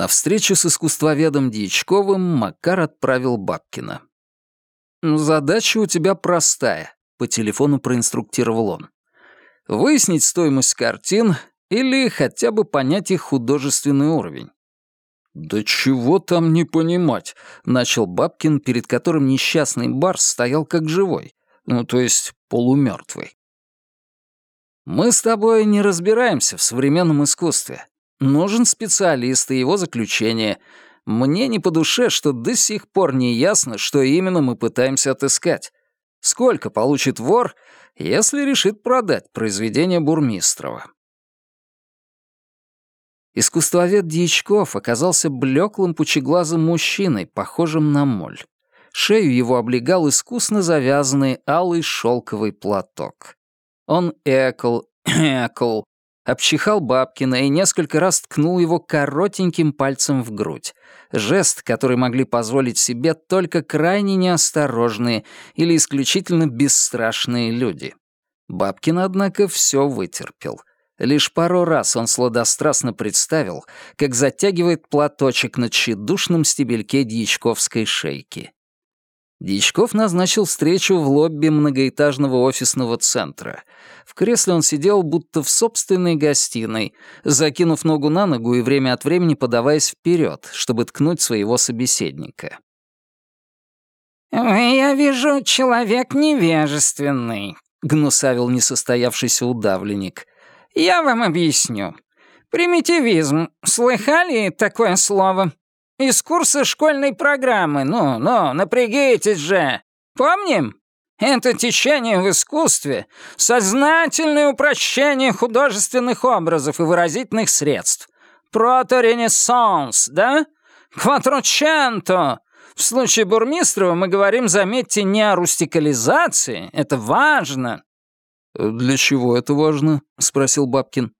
На встречу с искусствоведом Дьячковым Макар отправил Бабкина. «Задача у тебя простая», — по телефону проинструктировал он. «Выяснить стоимость картин или хотя бы понять их художественный уровень». «Да чего там не понимать?» — начал Бабкин, перед которым несчастный барс стоял как живой, ну, то есть полумертвый. «Мы с тобой не разбираемся в современном искусстве. Нужен специалист и его заключение. Мне не по душе, что до сих пор не ясно, что именно мы пытаемся отыскать. Сколько получит вор, если решит продать произведение Бурмистрова?» Искусствовед Дьячков оказался блеклым пучеглазым мужчиной, похожим на моль. Шею его облегал искусно завязанный алый шелковый платок. Он экал, экал, обчихал Бабкина и несколько раз ткнул его коротеньким пальцем в грудь. Жест, который могли позволить себе только крайне неосторожные или исключительно бесстрашные люди. Бабкин, однако, все вытерпел — Лишь пару раз он сладострастно представил, как затягивает платочек на тщедушном стебельке дьячковской шейки. Дьячков назначил встречу в лобби многоэтажного офисного центра. В кресле он сидел будто в собственной гостиной, закинув ногу на ногу и время от времени подаваясь вперед, чтобы ткнуть своего собеседника. «Я вижу, человек невежественный», — гнусавил несостоявшийся удавленник. Я вам объясню. Примитивизм. Слыхали такое слово? Из курса школьной программы. Ну, ну, напрягитесь же. Помним? Это течение в искусстве, сознательное упрощение художественных образов и выразительных средств. Прото-ренессанс, да? Кватроченто. В случае Бурмистрова мы говорим, заметьте, не о рустикализации, это важно, «Для чего это важно?» — спросил Бабкин.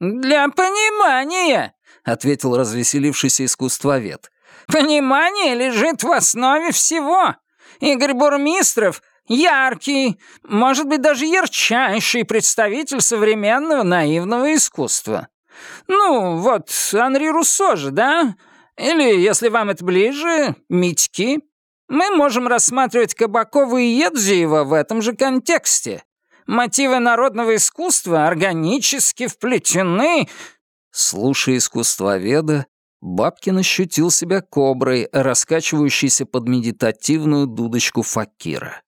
«Для понимания», — ответил развеселившийся искусствовед. «Понимание лежит в основе всего. Игорь Бурмистров — яркий, может быть, даже ярчайший представитель современного наивного искусства. Ну, вот Анри Руссо же, да? Или, если вам это ближе, Митьки. Мы можем рассматривать Кабакова и Едзиева в этом же контексте. Мотивы народного искусства органически вплетены...» Слушая искусствоведа, Бабкин ощутил себя коброй, раскачивающейся под медитативную дудочку факира.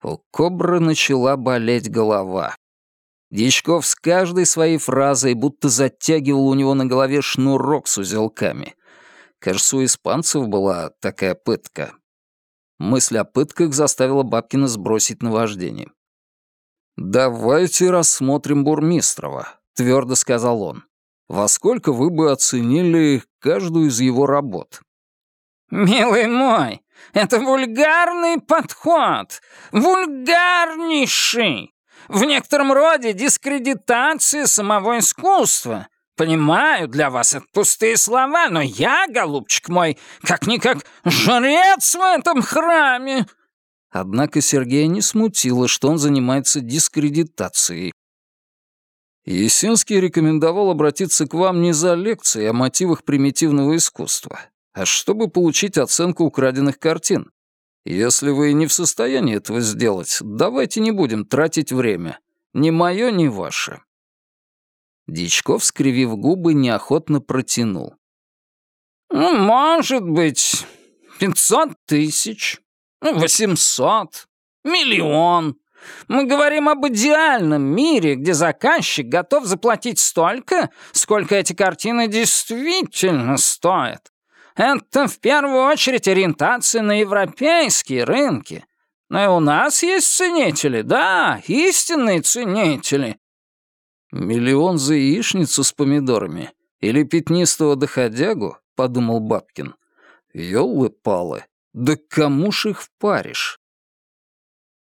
У кобры начала болеть голова. Дьячков с каждой своей фразой будто затягивал у него на голове шнурок с узелками. Кажется, у испанцев была такая пытка. Мысль о пытках заставила Бабкина сбросить наваждение. «Давайте рассмотрим Бурмистрова», — твердо сказал он. «Во сколько вы бы оценили каждую из его работ?» «Милый мой, это вульгарный подход, вульгарнейший, в некотором роде дискредитация самого искусства. Понимаю, для вас это пустые слова, но я, голубчик мой, как-никак жрец в этом храме, Однако Сергея не смутило, что он занимается дискредитацией. Есинский рекомендовал обратиться к вам не за лекцией о мотивах примитивного искусства, а чтобы получить оценку украденных картин. Если вы не в состоянии этого сделать, давайте не будем тратить время. Ни мое, ни ваше». Дичков, скривив губы, неохотно протянул. «Ну, может быть, пятьсот тысяч». Восемьсот, миллион. Мы говорим об идеальном мире, где заказчик готов заплатить столько, сколько эти картины действительно стоят. Это в первую очередь ориентация на европейские рынки. Но и у нас есть ценители, да, истинные ценители. «Миллион за яичницу с помидорами или пятнистого доходягу?» — подумал Бабкин. «Ёлы-палы, да кому ж их впаришь?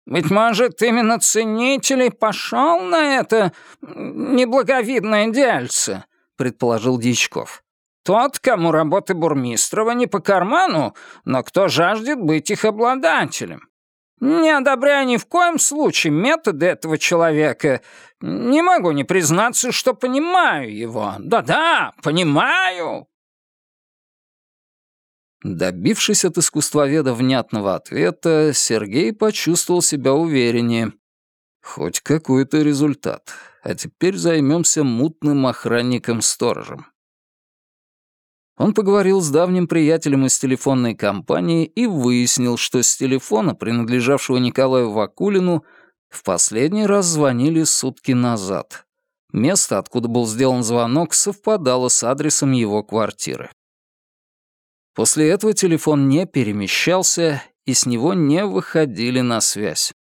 «Быть может, именно ценитель пошел на это неблаговидное дельце», — предположил Дичков. «Тот, кому работы Бурмистрова не по карману, но кто жаждет быть их обладателем. Не одобряя ни в коем случае методы этого человека, не могу не признаться, что понимаю его. Да-да, понимаю». Добившись от искусствоведа внятного ответа, Сергей почувствовал себя увереннее. Хоть какой-то результат. А теперь займемся мутным охранником-сторожем. Он поговорил с давним приятелем из телефонной компании и выяснил, что с телефона, принадлежавшего Николаю Вакулину, в последний раз звонили сутки назад. Место, откуда был сделан звонок, совпадало с адресом его квартиры. После этого телефон не перемещался, и с него не выходили на связь.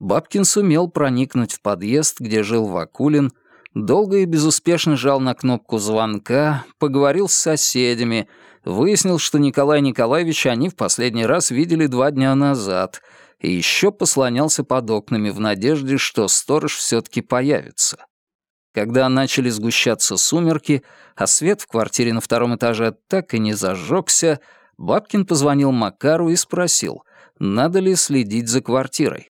Бабкин сумел проникнуть в подъезд, где жил Вакулин, долго и безуспешно жал на кнопку звонка, поговорил с соседями, выяснил, что Николай Николаевич они в последний раз видели два дня назад, и еще послонялся под окнами в надежде, что сторож все-таки появится. Когда начали сгущаться сумерки, а свет в квартире на втором этаже так и не зажегся, Бабкин позвонил Макару и спросил, надо ли следить за квартирой.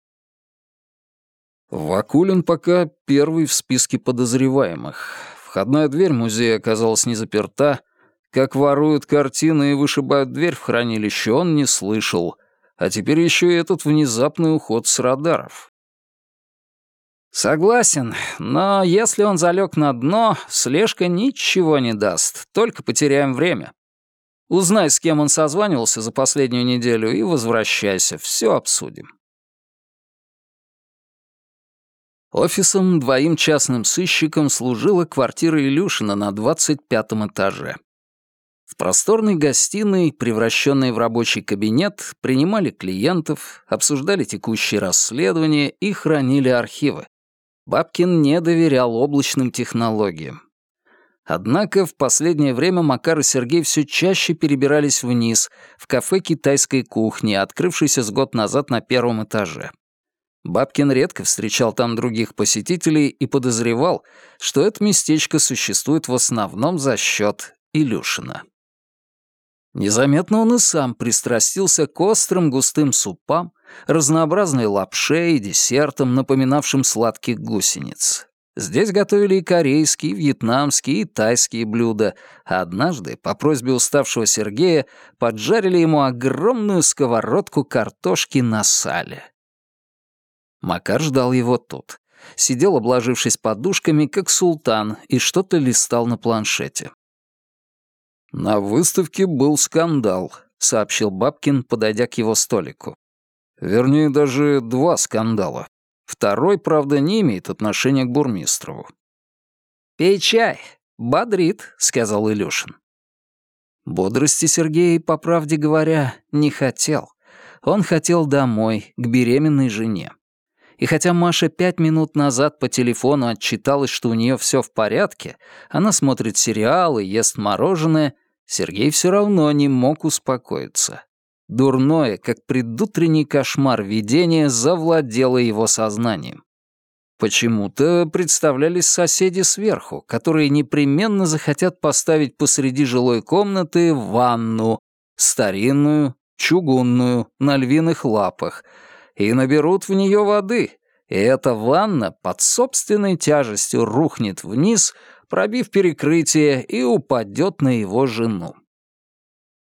Вакулин пока первый в списке подозреваемых. Входная дверь музея оказалась не заперта. Как воруют картины и вышибают дверь в хранилище, он не слышал. А теперь еще и этот внезапный уход с радаров. Согласен, но если он залег на дно, слежка ничего не даст, только потеряем время. Узнай, с кем он созванивался за последнюю неделю, и возвращайся, все обсудим. Офисом двоим частным сыщикам служила квартира Илюшина на 25 этаже. В просторной гостиной, превращенной в рабочий кабинет, принимали клиентов, обсуждали текущие расследования и хранили архивы. Бабкин не доверял облачным технологиям. Однако в последнее время Макар и Сергей все чаще перебирались вниз, в кафе китайской кухни, открывшееся с год назад на первом этаже. Бабкин редко встречал там других посетителей и подозревал, что это местечко существует в основном за счет Илюшина. Незаметно он и сам пристрастился к острым густым супам, разнообразной лапше и десертам, напоминавшим сладких гусениц. Здесь готовили и корейские, и вьетнамские, и тайские блюда, а однажды, по просьбе уставшего Сергея, поджарили ему огромную сковородку картошки на сале. Макар ждал его тут. Сидел, обложившись подушками, как султан, и что-то листал на планшете. «На выставке был скандал», — сообщил Бабкин, подойдя к его столику. «Вернее, даже два скандала. Второй, правда, не имеет отношения к Бурмистрову». «Пей чай. Бодрит», — сказал Илюшин. Бодрости Сергей, по правде говоря, не хотел. Он хотел домой, к беременной жене. И хотя Маша пять минут назад по телефону отчиталась, что у нее все в порядке, она смотрит сериалы, ест мороженое, Сергей все равно не мог успокоиться. Дурное, как предутренний кошмар видение, завладело его сознанием. Почему-то представлялись соседи сверху, которые непременно захотят поставить посреди жилой комнаты ванну, старинную, чугунную, на львиных лапах — и наберут в нее воды, и эта ванна под собственной тяжестью рухнет вниз, пробив перекрытие, и упадет на его жену.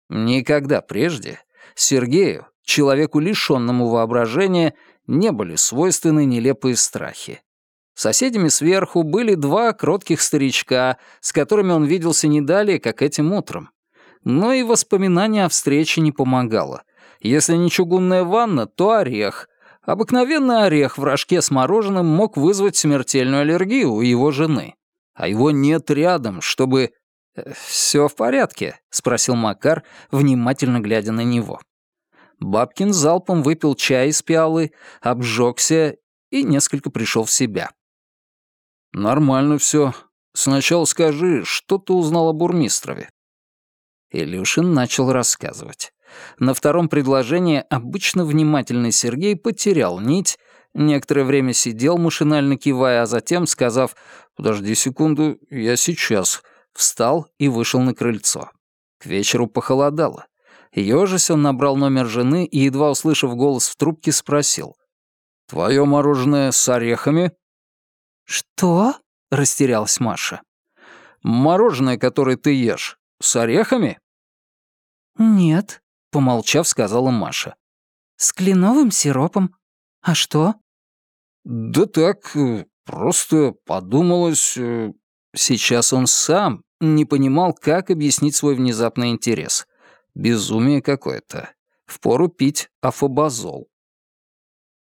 Никогда прежде Сергею, человеку лишенному воображения, не были свойственны нелепые страхи. Соседями сверху были два кротких старичка, с которыми он виделся не далее, как этим утром. Но и воспоминание о встрече не помогало — если не чугунная ванна, то орех. Обыкновенный орех в рожке с мороженым мог вызвать смертельную аллергию у его жены. А его нет рядом, чтобы... «Все в порядке?» — спросил Макар, внимательно глядя на него. Бабкин залпом выпил чай из пиалы, обжегся и несколько пришел в себя. «Нормально все. Сначала скажи, что ты узнал о Бурмистрове?» Илюшин начал рассказывать. На втором предложении обычно внимательный Сергей потерял нить, некоторое время сидел, машинально кивая, а затем, сказав «Подожди секунду, я сейчас», встал и вышел на крыльцо. К вечеру похолодало. Ёжись он набрал номер жены и, едва услышав голос в трубке, спросил. «Твое мороженое с орехами?» «Что?» — растерялась Маша. «Мороженое, которое ты ешь, с орехами?» «Нет», — помолчав, сказала Маша. «С кленовым сиропом. А что?» «Да так, э, просто подумалось...» э, Сейчас он сам не понимал, как объяснить свой внезапный интерес. Безумие какое-то. Впору пить афобазол.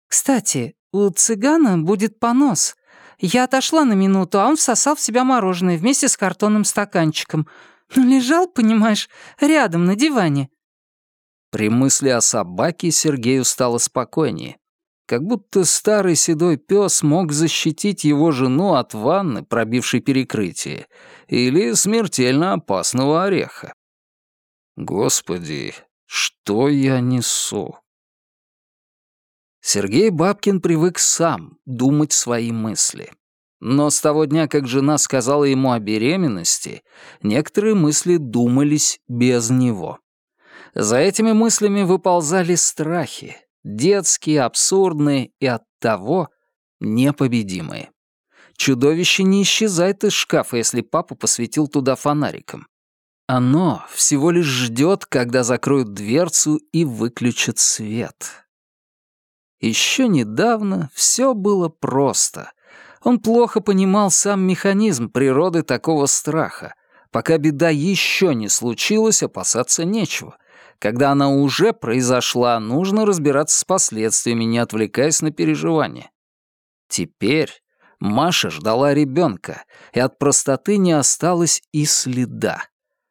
«Кстати, у цыгана будет понос. Я отошла на минуту, а он всосал в себя мороженое вместе с картонным стаканчиком. Ну, лежал, понимаешь, рядом на диване». При мысли о собаке Сергею стало спокойнее. Как будто старый седой пес мог защитить его жену от ванны, пробившей перекрытие, или смертельно опасного ореха. Господи, что я несу? Сергей Бабкин привык сам думать свои мысли. Но с того дня, как жена сказала ему о беременности, некоторые мысли думались без него. За этими мыслями выползали страхи, детские, абсурдные и оттого непобедимые. Чудовище не исчезает из шкафа, если папа посветил туда фонариком. Оно всего лишь ждет, когда закроют дверцу и выключат свет. Еще недавно все было просто. Он плохо понимал сам механизм природы такого страха. Пока беда еще не случилась, опасаться нечего. Когда она уже произошла, нужно разбираться с последствиями, не отвлекаясь на переживания. Теперь Маша ждала ребенка, и от простоты не осталось и следа.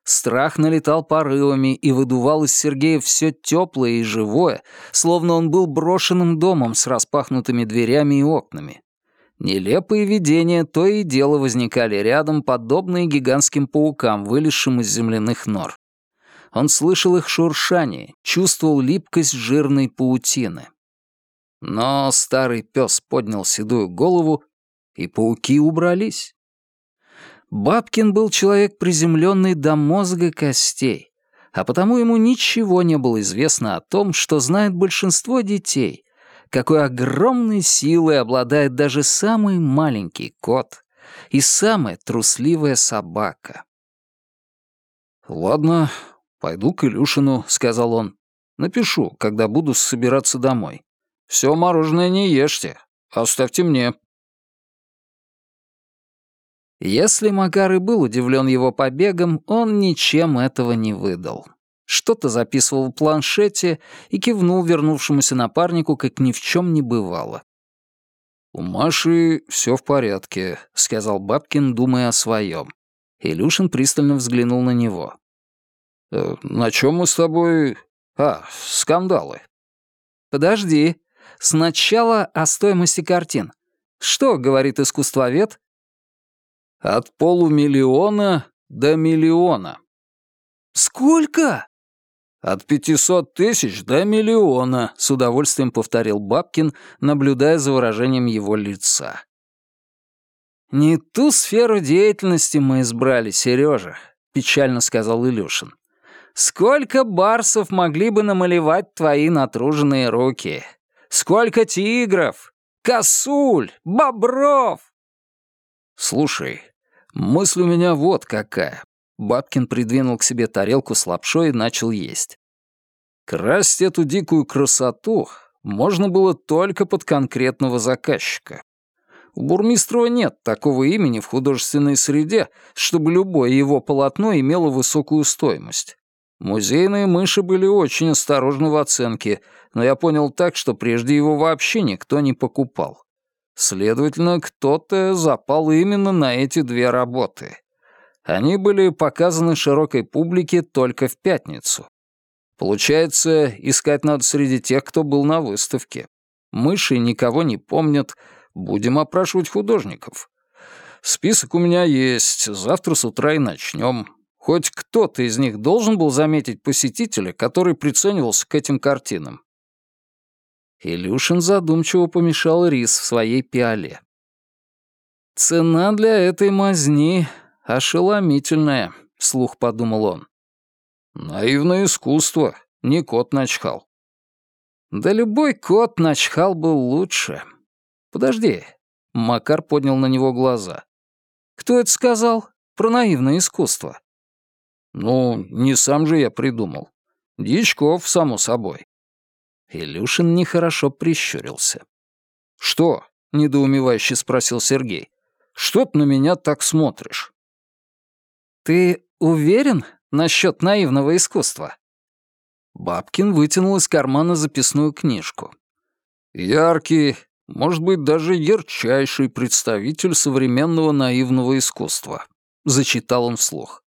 Страх налетал порывами и выдувал из Сергея все теплое и живое, словно он был брошенным домом с распахнутыми дверями и окнами. Нелепые видения то и дело возникали рядом, подобные гигантским паукам, вылезшим из земляных нор. Он слышал их шуршание, чувствовал липкость жирной паутины. Но старый пес поднял седую голову, и пауки убрались. Бабкин был человек приземленный до мозга костей, а потому ему ничего не было известно о том, что знает большинство детей, какой огромной силой обладает даже самый маленький кот и самая трусливая собака. «Ладно, пойду к Илюшину», — сказал он. «Напишу, когда буду собираться домой. Все мороженое не ешьте, оставьте мне». Если Макар и был удивлен его побегом, он ничем этого не выдал. Что-то записывал в планшете и кивнул вернувшемуся напарнику, как ни в чем не бывало. «У Маши все в порядке», — сказал Бабкин, думая о своем. Илюшин пристально взглянул на него. «Э, «На чем мы с тобой...» «А, скандалы». «Подожди. Сначала о стоимости картин. Что, — говорит искусствовед, от полумиллиона до миллиона. Сколько? От пятисот тысяч до миллиона, с удовольствием повторил Бабкин, наблюдая за выражением его лица. Не ту сферу деятельности мы избрали, Сережа, печально сказал Илюшин. Сколько барсов могли бы намалевать твои натруженные руки? Сколько тигров, косуль, бобров? Слушай, Мысль у меня вот какая. Бабкин придвинул к себе тарелку с лапшой и начал есть. Красть эту дикую красоту можно было только под конкретного заказчика. У Бурмистрова нет такого имени в художественной среде, чтобы любое его полотно имело высокую стоимость. Музейные мыши были очень осторожны в оценке, но я понял так, что прежде его вообще никто не покупал. Следовательно, кто-то запал именно на эти две работы. Они были показаны широкой публике только в пятницу. Получается, искать надо среди тех, кто был на выставке. Мыши никого не помнят, будем опрашивать художников. Список у меня есть, завтра с утра и начнем. Хоть кто-то из них должен был заметить посетителя, который приценивался к этим картинам. Илюшин задумчиво помешал рис в своей пиале. «Цена для этой мазни ошеломительная», — вслух подумал он. «Наивное искусство, не кот начхал». «Да любой кот начхал был лучше. Подожди». Макар поднял на него глаза. «Кто это сказал? Про наивное искусство?» «Ну, не сам же я придумал. Дьячков, само собой. Илюшин нехорошо прищурился. «Что?» — недоумевающе спросил Сергей. «Что ты на меня так смотришь?» «Ты уверен насчет наивного искусства?» Бабкин вытянул из кармана записную книжку. «Яркий, может быть, даже ярчайший представитель современного наивного искусства», — зачитал он вслух.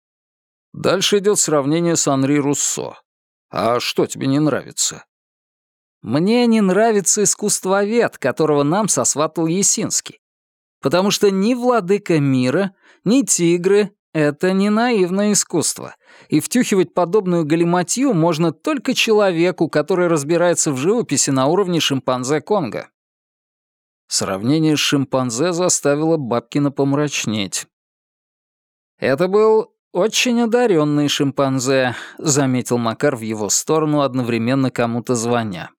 Дальше идет сравнение с Анри Руссо. А что тебе не нравится? Мне не нравится искусствовед, которого нам сосватал Есинский. Потому что ни владыка мира, ни тигры — это не наивное искусство. И втюхивать подобную галиматью можно только человеку, который разбирается в живописи на уровне шимпанзе Конго. Сравнение с шимпанзе заставило Бабкина помрачнеть. Это был «Очень одаренный шимпанзе», — заметил Макар в его сторону, одновременно кому-то звоня.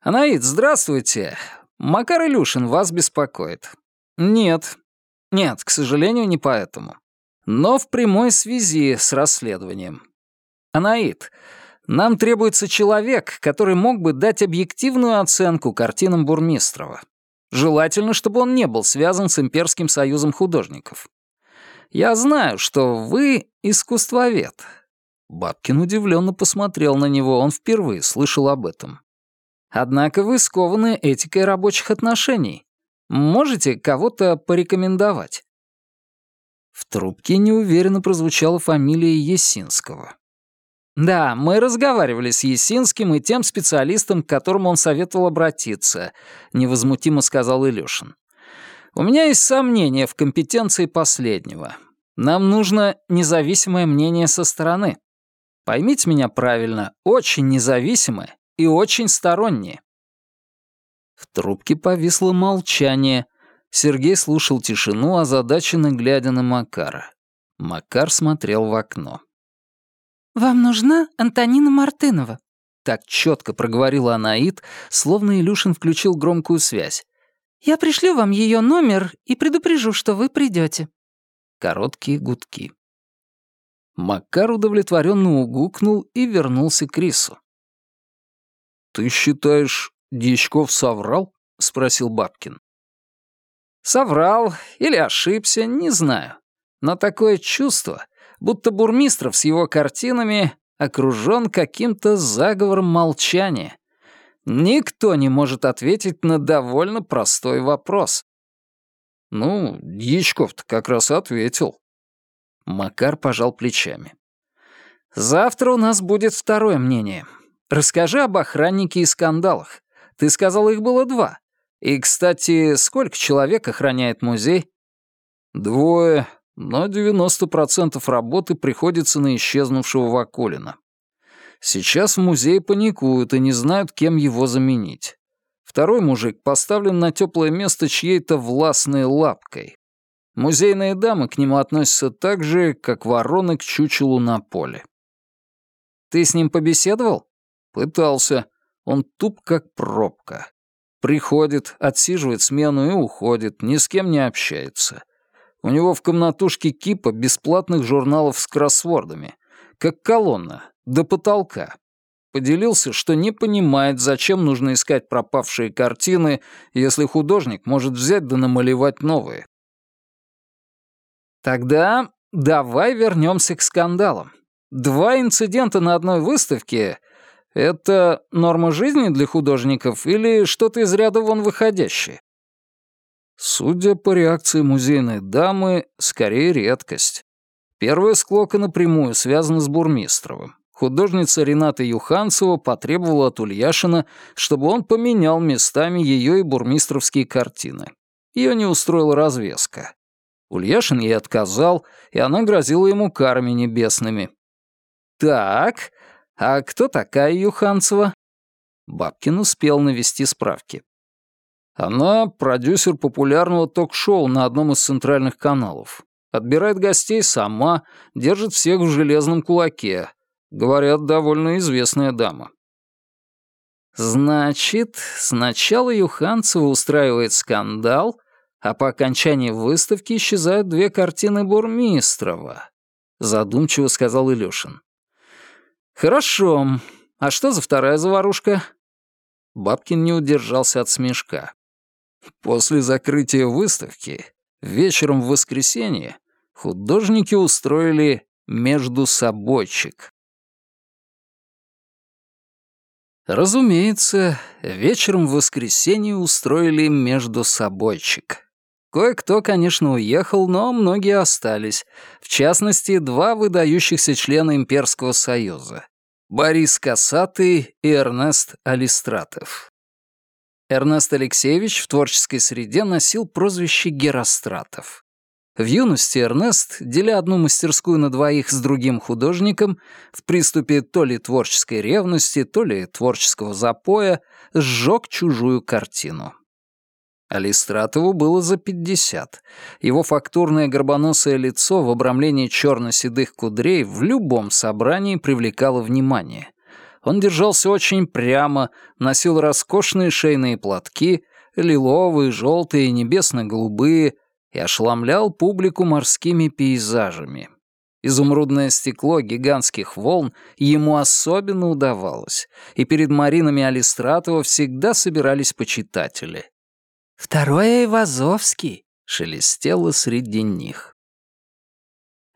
«Анаид, здравствуйте. Макар Илюшин вас беспокоит». «Нет. Нет, к сожалению, не поэтому. Но в прямой связи с расследованием. Анаид, нам требуется человек, который мог бы дать объективную оценку картинам Бурмистрова. Желательно, чтобы он не был связан с Имперским союзом художников. Я знаю, что вы искусствовед». Бабкин удивленно посмотрел на него, он впервые слышал об этом. «Однако вы скованы этикой рабочих отношений. Можете кого-то порекомендовать?» В трубке неуверенно прозвучала фамилия Есинского. «Да, мы разговаривали с Есинским и тем специалистом, к которому он советовал обратиться», — невозмутимо сказал Илюшин. «У меня есть сомнения в компетенции последнего. Нам нужно независимое мнение со стороны. Поймите меня правильно, очень независимое и очень стороннее. В трубке повисло молчание. Сергей слушал тишину, озадаченно глядя на Макара. Макар смотрел в окно. «Вам нужна Антонина Мартынова?» Так четко проговорила Анаит, словно Илюшин включил громкую связь. «Я пришлю вам ее номер и предупрежу, что вы придете. Короткие гудки. Макар удовлетворенно угукнул и вернулся к рису. «Ты считаешь, Дьячков соврал?» — спросил Бабкин. «Соврал или ошибся, не знаю. Но такое чувство, будто Бурмистров с его картинами окружен каким-то заговором молчания. Никто не может ответить на довольно простой вопрос. Ну, Дьячков-то как раз ответил. Макар пожал плечами. Завтра у нас будет второе мнение. Расскажи об охраннике и скандалах. Ты сказал, их было два. И, кстати, сколько человек охраняет музей? Двое, но 90% работы приходится на исчезнувшего Вакулина. Сейчас в музее паникуют и не знают, кем его заменить. Второй мужик поставлен на теплое место чьей-то властной лапкой. Музейные дамы к нему относятся так же, как вороны к чучелу на поле. «Ты с ним побеседовал?» «Пытался. Он туп, как пробка. Приходит, отсиживает смену и уходит, ни с кем не общается. У него в комнатушке кипа бесплатных журналов с кроссвордами, как колонна, до потолка. Поделился, что не понимает, зачем нужно искать пропавшие картины, если художник может взять да намалевать новые. Тогда давай вернемся к скандалам. Два инцидента на одной выставке — это норма жизни для художников или что-то из ряда вон выходящее? Судя по реакции музейной дамы, скорее редкость. Первая склока напрямую связана с Бурмистровым. Художница Рената Юханцева потребовала от Ульяшина, чтобы он поменял местами ее и бурмистровские картины. Ее не устроила развеска. Ульяшин ей отказал, и она грозила ему карами небесными. «Так, а кто такая Юханцева?» Бабкин успел навести справки. Она продюсер популярного ток-шоу на одном из центральных каналов. Отбирает гостей сама, держит всех в железном кулаке, Говорят, довольно известная дама. Значит, сначала Юханцева устраивает скандал, а по окончании выставки исчезают две картины Бурмистрова, задумчиво сказал Илюшин. «Хорошо. А что за вторая заварушка?» Бабкин не удержался от смешка. После закрытия выставки, вечером в воскресенье, художники устроили между собойчик. Разумеется, вечером в воскресенье устроили между собойчик. Кое-кто, конечно, уехал, но многие остались. В частности, два выдающихся члена Имперского Союза. Борис Касатый и Эрнест Алистратов. Эрнест Алексеевич в творческой среде носил прозвище Геростратов. В юности Эрнест, деля одну мастерскую на двоих с другим художником, в приступе то ли творческой ревности, то ли творческого запоя, сжег чужую картину. Алистратову было за пятьдесят. Его фактурное горбоносое лицо в обрамлении черно-седых кудрей в любом собрании привлекало внимание. Он держался очень прямо, носил роскошные шейные платки, лиловые, желтые, небесно-голубые, и ошеломлял публику морскими пейзажами. Изумрудное стекло гигантских волн ему особенно удавалось, и перед маринами Алистратова всегда собирались почитатели. «Второй Айвазовский», — шелестело среди них.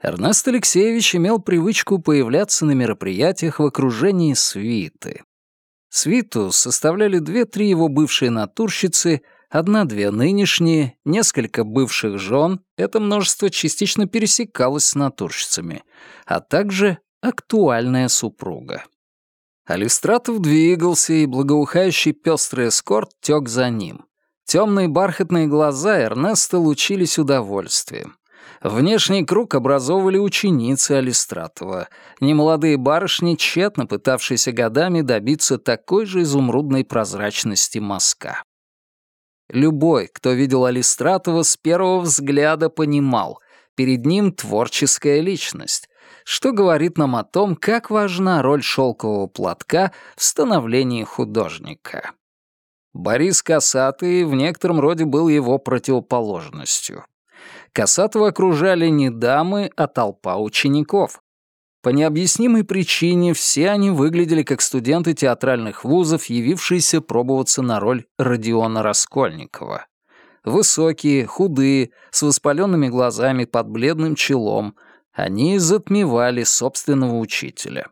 Эрнест Алексеевич имел привычку появляться на мероприятиях в окружении свиты. Свиту составляли две-три его бывшие натурщицы — одна-две нынешние, несколько бывших жен, это множество частично пересекалось с натурщицами, а также актуальная супруга. Алистратов двигался, и благоухающий пестрый эскорт тек за ним. Темные бархатные глаза Эрнеста лучились удовольствием. Внешний круг образовывали ученицы Алистратова, немолодые барышни, тщетно пытавшиеся годами добиться такой же изумрудной прозрачности мазка. Любой, кто видел Алистратова, с первого взгляда понимал, перед ним творческая личность, что говорит нам о том, как важна роль шелкового платка в становлении художника. Борис Касатый в некотором роде был его противоположностью. Касатова окружали не дамы, а толпа учеников. По необъяснимой причине все они выглядели как студенты театральных вузов, явившиеся пробоваться на роль Родиона Раскольникова. Высокие, худые, с воспаленными глазами под бледным челом, они затмевали собственного учителя.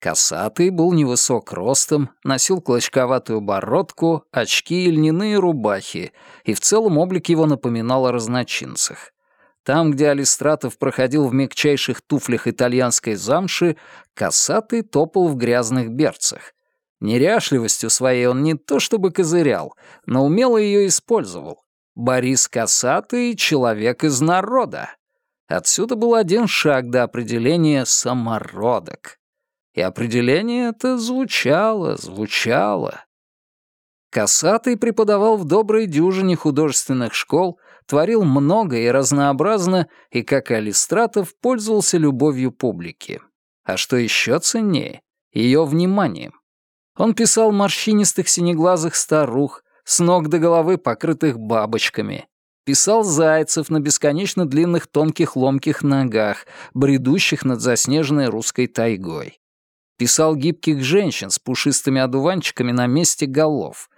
Косатый был невысок ростом, носил клочковатую бородку, очки и льняные рубахи, и в целом облик его напоминал о разночинцах. Там, где Алистратов проходил в мягчайших туфлях итальянской замши, косатый топал в грязных берцах. Неряшливостью своей он не то чтобы козырял, но умело ее использовал. Борис Косатый — человек из народа. Отсюда был один шаг до определения «самородок». И определение это звучало, звучало. Косатый преподавал в доброй дюжине художественных школ, творил много и разнообразно, и, как и Алистратов, пользовался любовью публики. А что еще ценнее — ее вниманием. Он писал морщинистых синеглазых старух, с ног до головы покрытых бабочками. Писал зайцев на бесконечно длинных тонких ломких ногах, бредущих над заснеженной русской тайгой. Писал гибких женщин с пушистыми одуванчиками на месте голов,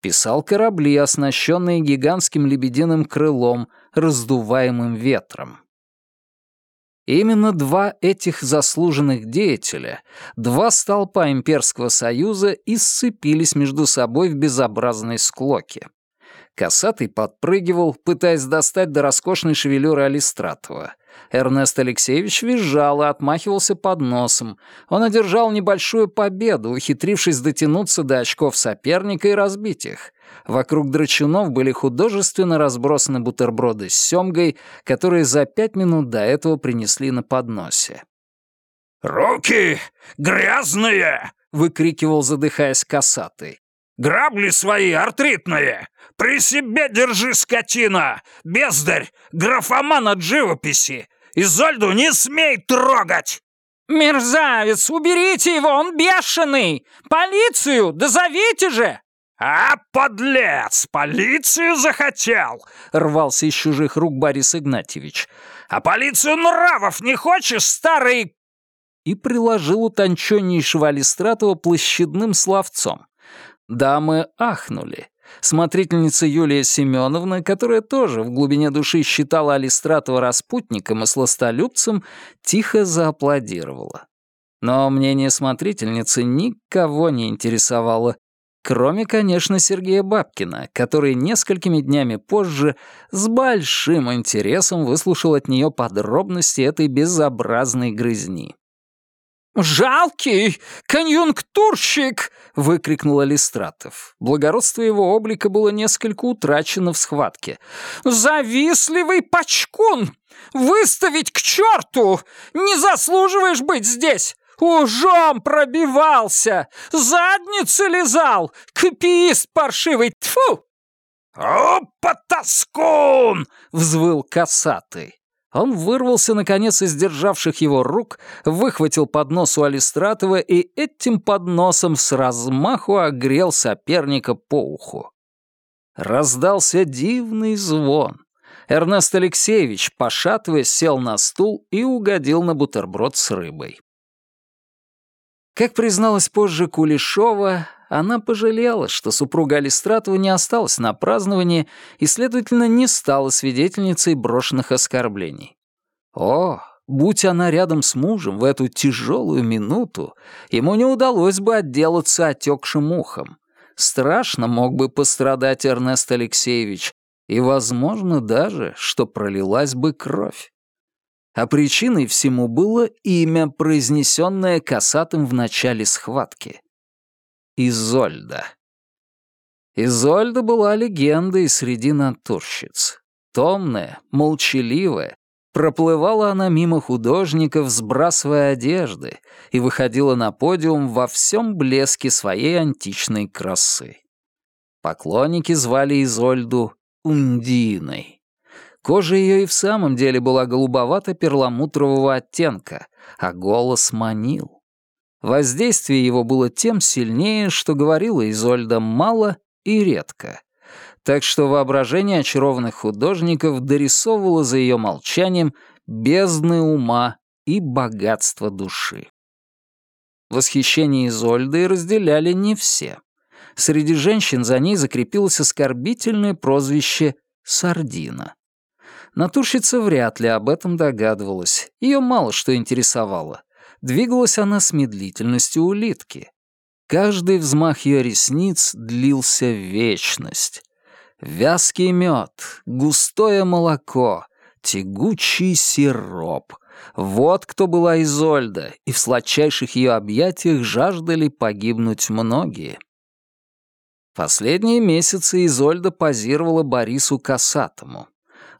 писал корабли, оснащенные гигантским лебединым крылом, раздуваемым ветром. Именно два этих заслуженных деятеля, два столпа Имперского Союза и сцепились между собой в безобразной склоке. Косатый подпрыгивал, пытаясь достать до роскошной шевелюры Алистратова. Эрнест Алексеевич визжал и отмахивался под носом. Он одержал небольшую победу, ухитрившись дотянуться до очков соперника и разбить их. Вокруг драчунов были художественно разбросаны бутерброды с семгой, которые за пять минут до этого принесли на подносе. «Руки грязные!» — выкрикивал, задыхаясь косатый. «Грабли свои артритные! При себе держи, скотина! Бездарь! Графоман от живописи! Изольду не смей трогать!» «Мерзавец! Уберите его! Он бешеный! Полицию! Да зовите же!» «А, подлец! Полицию захотел!» — рвался из чужих рук Борис Игнатьевич. «А полицию нравов не хочешь, старый и приложил утонченнейшего Алистратова площадным словцом. Дамы ахнули. Смотрительница Юлия Семеновна, которая тоже в глубине души считала Алистратова распутником и сластолюбцем, тихо зааплодировала. Но мнение смотрительницы никого не интересовало, кроме, конечно, Сергея Бабкина, который несколькими днями позже с большим интересом выслушал от нее подробности этой безобразной грызни. «Жалкий конъюнктурщик!» — выкрикнул Алистратов. Благородство его облика было несколько утрачено в схватке. «Завистливый пачкун! Выставить к черту! Не заслуживаешь быть здесь! Ужом пробивался! Задницу лизал! Копиист паршивый! Тьфу!» «Опа, тоскун!» — взвыл косатый. Он вырвался, наконец, из державших его рук, выхватил поднос у Алистратова и этим подносом с размаху огрел соперника по уху. Раздался дивный звон. Эрнест Алексеевич, пошатываясь, сел на стул и угодил на бутерброд с рыбой. Как призналась позже Кулешова, она пожалела, что супруга Алистратова не осталась на праздновании и, следовательно, не стала свидетельницей брошенных оскорблений. О, будь она рядом с мужем в эту тяжелую минуту, ему не удалось бы отделаться отекшим ухом. Страшно мог бы пострадать Эрнест Алексеевич, и, возможно, даже, что пролилась бы кровь. А причиной всему было имя, произнесенное касатым в начале схватки. Изольда. Изольда была легендой среди натурщиц. Томная, молчаливая, проплывала она мимо художников, сбрасывая одежды, и выходила на подиум во всем блеске своей античной красы. Поклонники звали Изольду Ундиной. Кожа ее и в самом деле была голубовато-перламутрового оттенка, а голос манил. Воздействие его было тем сильнее, что говорила Изольда мало и редко. Так что воображение очарованных художников дорисовывало за ее молчанием бездны ума и богатство души. Восхищение Изольды разделяли не все. Среди женщин за ней закрепилось оскорбительное прозвище «Сардина». Натурщица вряд ли об этом догадывалась. Ее мало что интересовало. Двигалась она с медлительностью улитки. Каждый взмах ее ресниц длился вечность. Вязкий мед, густое молоко, тягучий сироп. Вот кто была Изольда, и в сладчайших ее объятиях жаждали погибнуть многие. Последние месяцы Изольда позировала Борису Касатому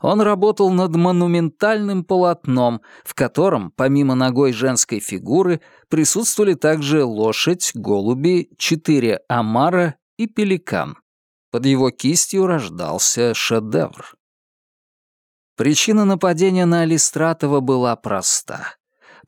он работал над монументальным полотном, в котором, помимо ногой женской фигуры, присутствовали также лошадь, голуби, четыре омара и пеликан. Под его кистью рождался шедевр. Причина нападения на Алистратова была проста.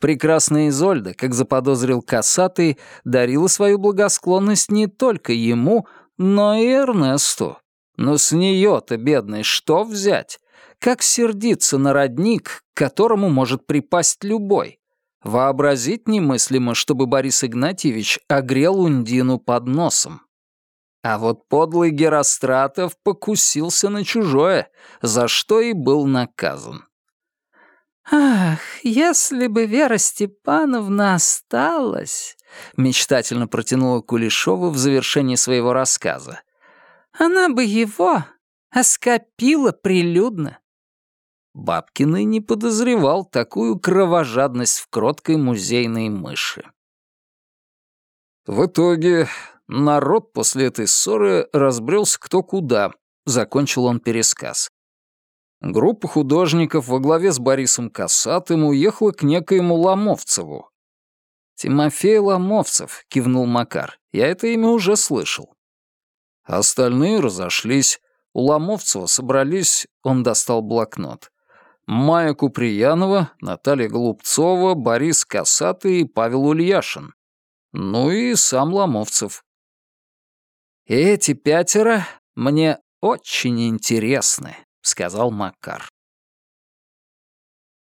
Прекрасная Изольда, как заподозрил Касатый, дарила свою благосклонность не только ему, но и Эрнесту. Но с нее-то, бедной, что взять? Как сердиться на родник, к которому может припасть любой? Вообразить немыслимо, чтобы Борис Игнатьевич огрел Ундину под носом. А вот подлый Геростратов покусился на чужое, за что и был наказан. «Ах, если бы Вера Степановна осталась!» — мечтательно протянула Кулешова в завершении своего рассказа. «Она бы его оскопила прилюдно. Бабкин и не подозревал такую кровожадность в кроткой музейной мыши. В итоге народ после этой ссоры разбрелся кто куда, закончил он пересказ. Группа художников во главе с Борисом Касатым уехала к некоему Ломовцеву. «Тимофей Ломовцев», — кивнул Макар, — «я это имя уже слышал». Остальные разошлись. У Ломовцева собрались, он достал блокнот. Майя Куприянова, Наталья Голубцова, Борис Касатый и Павел Ульяшин. Ну и сам Ломовцев. «Эти пятеро мне очень интересны», — сказал Макар.